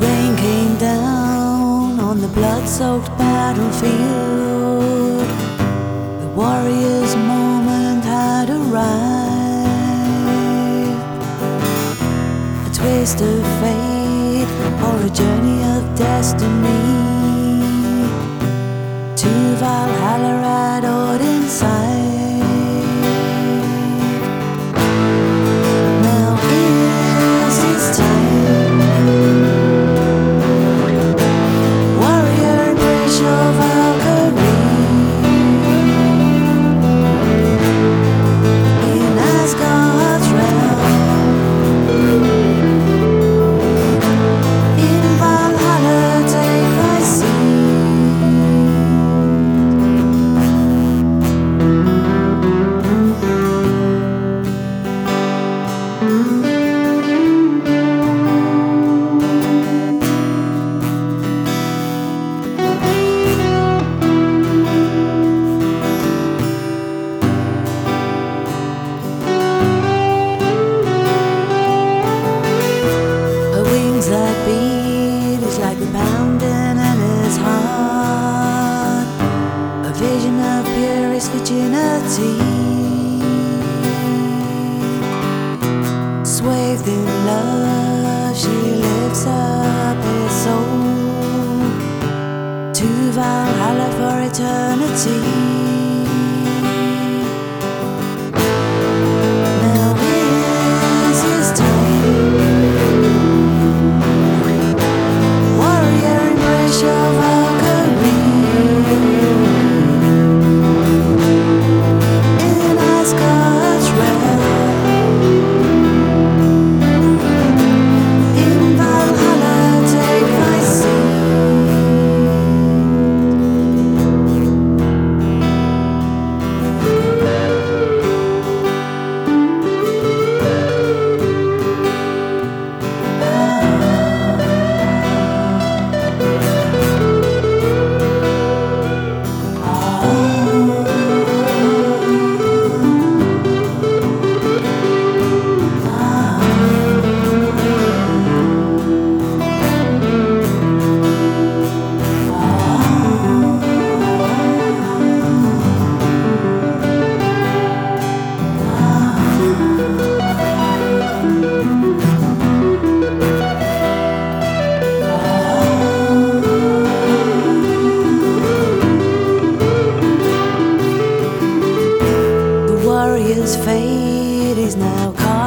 rain came down on the blood-soaked battlefield. The warrior's moment had arrived. A twist of fate or a journey of destiny. To Valhalla, I'd. Swathed in love, she lifts up his soul to Valhalla for eternity.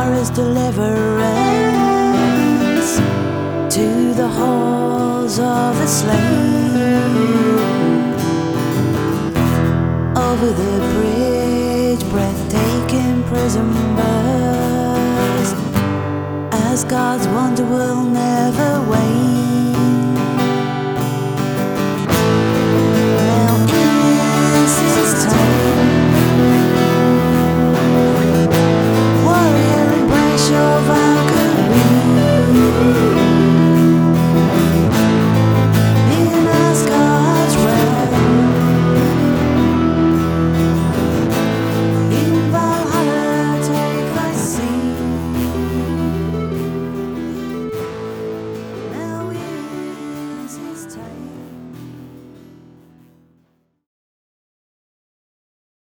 Kara's deliverance to the halls of the slain. Over the bridge, breathtaking prison burst as God's